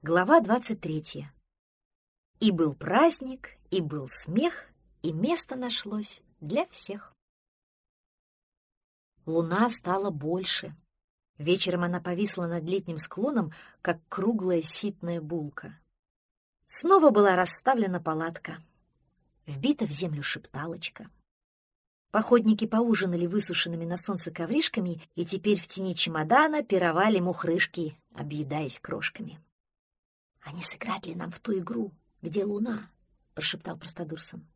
Глава двадцать третья. И был праздник, и был смех, и место нашлось для всех. Луна стала больше. Вечером она повисла над летним склоном, как круглая ситная булка. Снова была расставлена палатка. Вбита в землю шепталочка. Походники поужинали высушенными на солнце ковришками и теперь в тени чемодана пировали мухрышки, объедаясь крошками. «А не сыграть ли нам в ту игру, где луна?» — прошептал Простодурсон.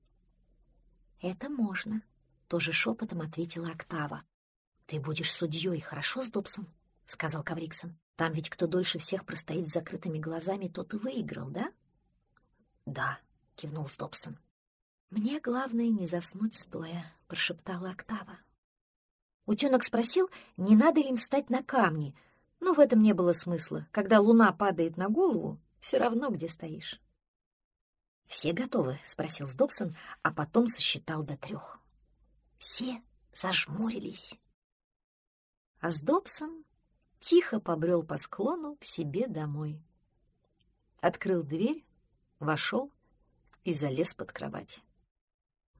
«Это можно», — тоже шепотом ответила Октава. «Ты будешь судьей, хорошо, с Добсом?» — сказал Кавриксон. «Там ведь кто дольше всех простоит с закрытыми глазами, тот и выиграл, да?» «Да», — кивнул Сдобсон. «Мне главное не заснуть стоя», — прошептала Октава. Утенок спросил, не надо ли им встать на камни, но в этом не было смысла. Когда луна падает на голову, все равно, где стоишь. «Все готовы?» — спросил Сдобсон, а потом сосчитал до трех. Все зажмурились. А Сдобсон тихо побрел по склону к себе домой. Открыл дверь, вошел и залез под кровать.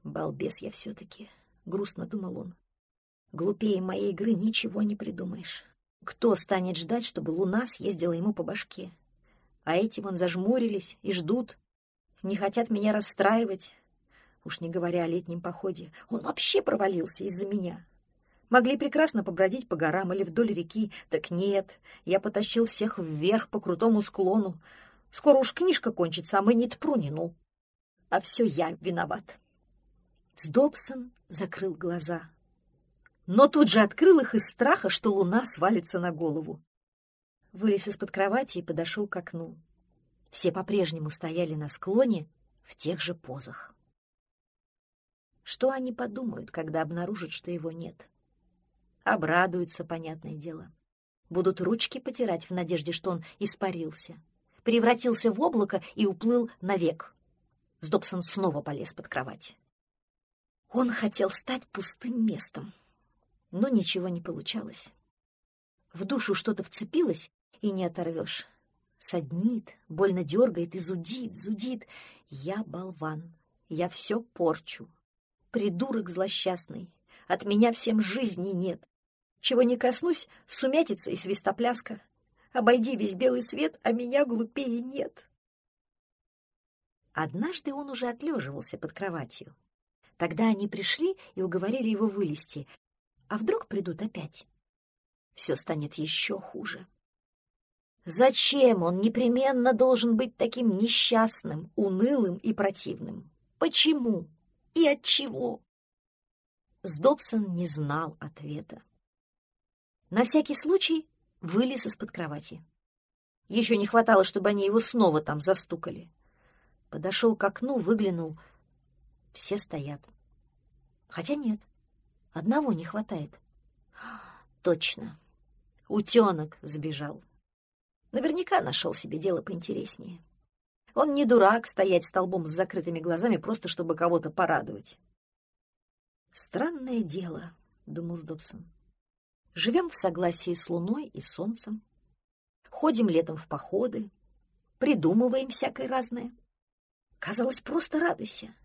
«Балбес я все-таки», — грустно думал он. «Глупее моей игры ничего не придумаешь. Кто станет ждать, чтобы луна съездила ему по башке? А эти вон зажмурились и ждут, не хотят меня расстраивать. Уж не говоря о летнем походе, он вообще провалился из-за меня. Могли прекрасно побродить по горам или вдоль реки, так нет, я потащил всех вверх по крутому склону. Скоро уж книжка кончится, а мы не тпрунину. А все я виноват. Сдобсон закрыл глаза, но тут же открыл их из страха, что луна свалится на голову. Вылез из-под кровати и подошел к окну. Все по-прежнему стояли на склоне в тех же позах. Что они подумают, когда обнаружат, что его нет? Обрадуются, понятное дело. Будут ручки потирать в надежде, что он испарился. Превратился в облако и уплыл навек. Сдобсон снова полез под кровать. Он хотел стать пустым местом, но ничего не получалось. В душу что-то вцепилось, и не оторвешь. Саднит, больно дергает и зудит, зудит. Я болван, я все порчу. Придурок злосчастный, от меня всем жизни нет. Чего не коснусь, сумятица и свистопляска. Обойди весь белый свет, а меня глупее нет. Однажды он уже отлеживался под кроватью. Тогда они пришли и уговорили его вылезти. А вдруг придут опять? Все станет еще хуже. Зачем он непременно должен быть таким несчастным, унылым и противным? Почему? И от чего? Сдобсон не знал ответа. На всякий случай вылез из-под кровати. Еще не хватало, чтобы они его снова там застукали. Подошел к окну, выглянул — все стоят. Хотя нет, одного не хватает. Точно, утенок сбежал. Наверняка нашел себе дело поинтереснее. Он не дурак стоять столбом с закрытыми глазами, просто чтобы кого-то порадовать. «Странное дело», — думал Сдобсон. «Живем в согласии с луной и солнцем, ходим летом в походы, придумываем всякое разное. Казалось, просто радуйся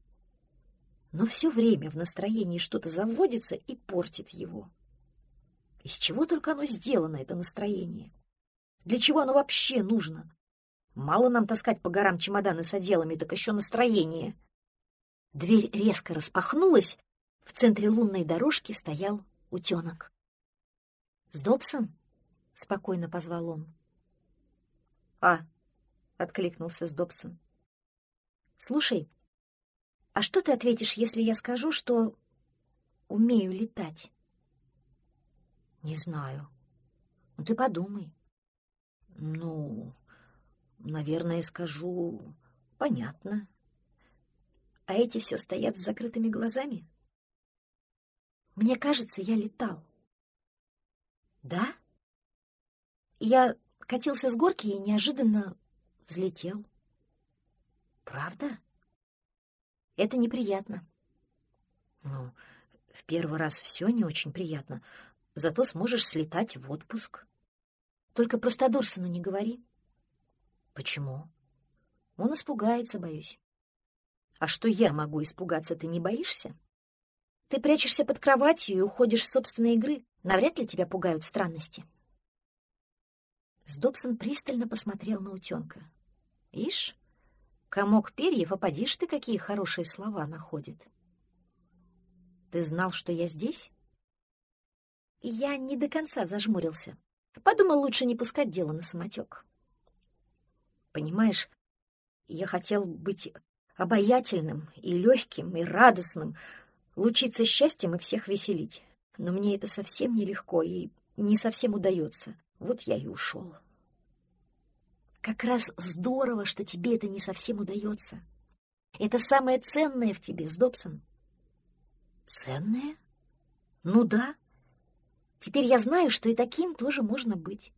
но все время в настроении что-то заводится и портит его. Из чего только оно сделано, это настроение? Для чего оно вообще нужно? Мало нам таскать по горам чемоданы с отделами, так еще настроение. Дверь резко распахнулась, в центре лунной дорожки стоял утенок. «Сдобсон?» — спокойно позвал он. «А!» — откликнулся Сдобсон. «Слушай, а что ты ответишь, если я скажу, что умею летать? Не знаю. Ну, ты подумай. Ну, наверное, скажу понятно. А эти все стоят с закрытыми глазами? Мне кажется, я летал. Да? Я катился с горки и неожиданно взлетел. Правда? Это неприятно. Ну, в первый раз все не очень приятно, зато сможешь слетать в отпуск. Только простодурсону не говори. Почему? Он испугается, боюсь. А что я могу испугаться, ты не боишься? Ты прячешься под кроватью и уходишь с собственной игры. Навряд ли тебя пугают странности. Сдобсон пристально посмотрел на утенка. Ишь, комок перьев, а ты, какие хорошие слова находит. Ты знал, что я здесь? Я не до конца зажмурился. Подумал, лучше не пускать дело на самотек. Понимаешь, я хотел быть обаятельным и легким, и радостным, лучиться счастьем и всех веселить. Но мне это совсем нелегко и не совсем удается. Вот я и ушел. Как раз здорово, что тебе это не совсем удается. Это самое ценное в тебе, Сдобсон. Ценное? Ну да. Теперь я знаю, что и таким тоже можно быть.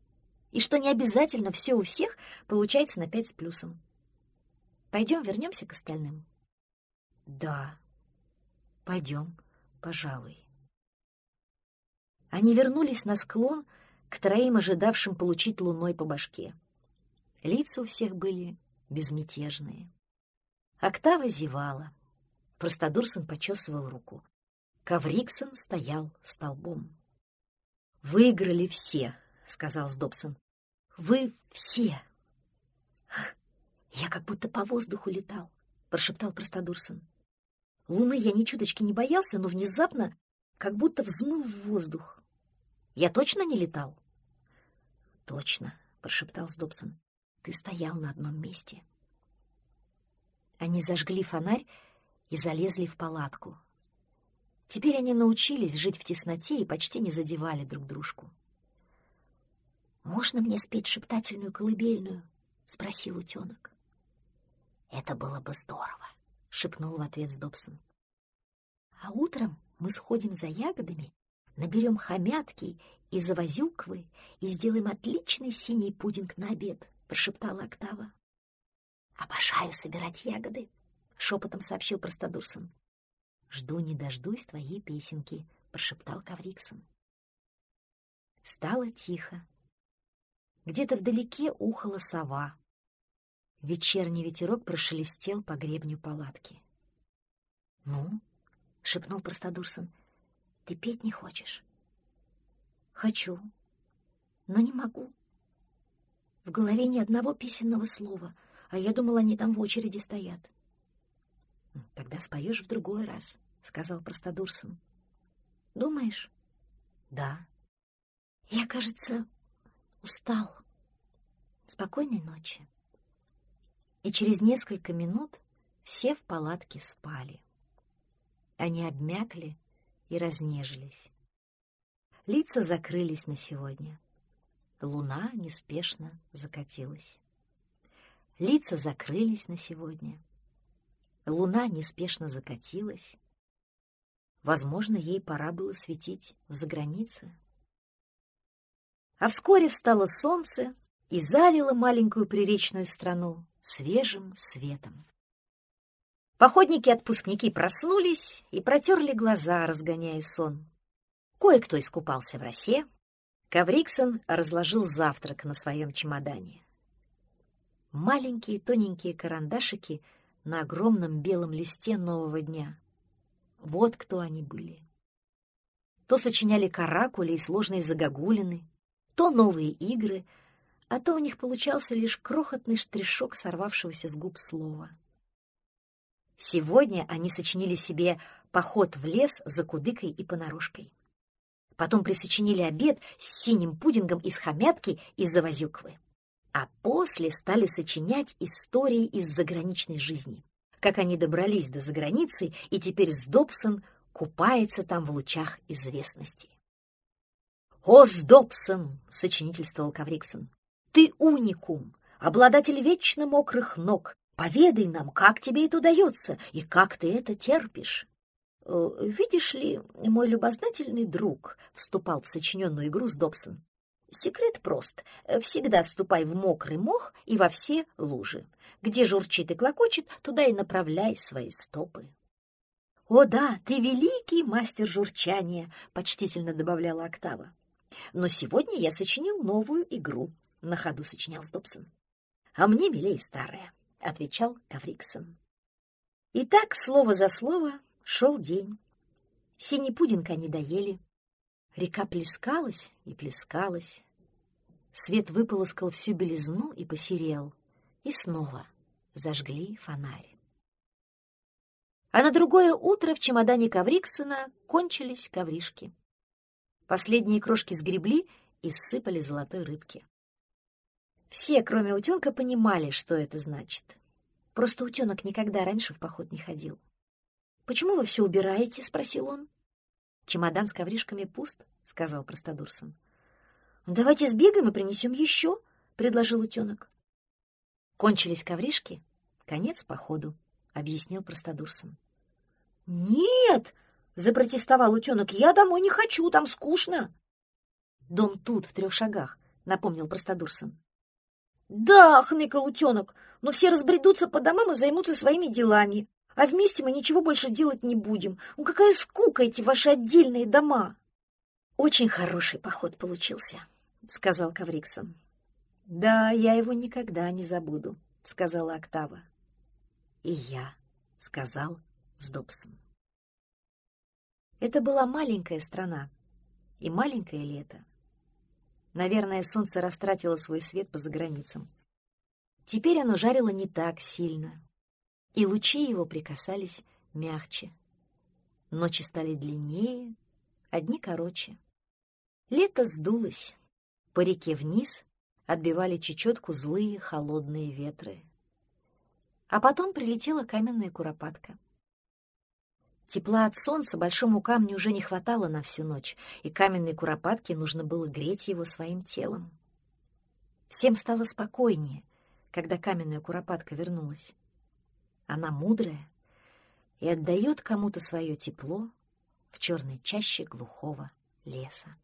И что не обязательно все у всех получается на пять с плюсом. Пойдем вернемся к остальным. Да, пойдем, пожалуй. Они вернулись на склон к троим ожидавшим получить луной по башке. Лица у всех были безмятежные. Октава зевала. Простодурсон почесывал руку. Кавриксон стоял столбом. «Выиграли все», — сказал Сдобсон. «Вы все». «Я как будто по воздуху летал», — прошептал Простодурсон. «Луны я ни чуточки не боялся, но внезапно как будто взмыл в воздух. Я точно не летал?» «Точно», — прошептал Сдобсон. Ты стоял на одном месте. Они зажгли фонарь и залезли в палатку. Теперь они научились жить в тесноте и почти не задевали друг дружку. «Можно мне спеть шептательную колыбельную?» — спросил утенок. «Это было бы здорово», — шепнул в ответ Сдобсон. «А утром мы сходим за ягодами, наберем хомятки и завозюквы и сделаем отличный синий пудинг на обед», прошептала Октава. «Обожаю собирать ягоды», — шепотом сообщил Простодурсон. «Жду не дождусь твоей песенки», — прошептал Кавриксон. Стало тихо. Где-то вдалеке ухала сова. Вечерний ветерок прошелестел по гребню палатки. «Ну?» — шепнул Простодурсон. «Ты петь не хочешь?» «Хочу, но не могу», в голове ни одного песенного слова, а я думала, они там в очереди стоят. «Тогда споешь в другой раз», — сказал Простодурсон. «Думаешь?» «Да». «Я, кажется, устал. Спокойной ночи». И через несколько минут все в палатке спали. Они обмякли и разнежились. Лица закрылись на сегодня. Луна неспешно закатилась. Лица закрылись на сегодня. Луна неспешно закатилась. Возможно, ей пора было светить в загранице. А вскоре встало солнце и залило маленькую приречную страну свежим светом. Походники-отпускники проснулись и протерли глаза, разгоняя сон. Кое-кто искупался в росе, Кавриксон разложил завтрак на своем чемодане. Маленькие тоненькие карандашики на огромном белом листе нового дня. Вот кто они были. То сочиняли каракули и сложные загогулины, то новые игры, а то у них получался лишь крохотный штришок сорвавшегося с губ слова. Сегодня они сочинили себе поход в лес за кудыкой и понарошкой. Потом присочинили обед с синим пудингом из хомятки и завозюквы. А после стали сочинять истории из заграничной жизни. Как они добрались до заграницы, и теперь Сдобсон купается там в лучах известности. «О, Сдобсон!» — сочинительствовал Кавриксон. «Ты уникум, обладатель вечно мокрых ног. Поведай нам, как тебе это удается и как ты это терпишь». Э, «Видишь ли, мой любознательный друг», — вступал в сочиненную игру с Добсон, «секрет прост. Всегда ступай в мокрый мох и во все лужи. Где журчит и клокочет, туда и направляй свои стопы». «О да, ты великий мастер журчания», — почтительно добавляла Октава. «Но сегодня я сочинил новую игру», — на ходу сочинял Добсон. а мне милее старая», — отвечал Кавриксон. И так, слово за слово, шел день. Синий пудинг они доели. Река плескалась и плескалась. Свет выполоскал всю белизну и посерел. И снова зажгли фонарь. А на другое утро в чемодане Кавриксона кончились ковришки. Последние крошки сгребли и сыпали золотой рыбки. Все, кроме утенка, понимали, что это значит. Просто утенок никогда раньше в поход не ходил. «Почему вы все убираете?» — спросил он. «Чемодан с ковришками пуст», — сказал Простодурсон. «Давайте сбегаем и принесем еще», — предложил утенок. Кончились ковришки, конец походу, — объяснил Простодурсон. «Нет!» — запротестовал утенок. «Я домой не хочу, там скучно!» «Дом тут, в трех шагах», — напомнил Простодурсон. «Да!» — хныкал утенок. «Но все разбредутся по домам и займутся своими делами. А вместе мы ничего больше делать не будем. Ну какая скука эти ваши отдельные дома!» «Очень хороший поход получился», — сказал Кавриксон. «Да, я его никогда не забуду», — сказала Октава. «И я», — сказал Сдобсон. Это была маленькая страна и маленькое лето. Наверное, солнце растратило свой свет по заграницам. Теперь оно жарило не так сильно, и лучи его прикасались мягче. Ночи стали длиннее, одни короче. Лето сдулось, по реке вниз отбивали чечетку злые холодные ветры. А потом прилетела каменная куропатка. Тепла от солнца большому камню уже не хватало на всю ночь, и каменной куропатке нужно было греть его своим телом. Всем стало спокойнее, когда каменная куропатка вернулась. Она мудрая и отдает кому-то свое тепло в черной чаще глухого леса.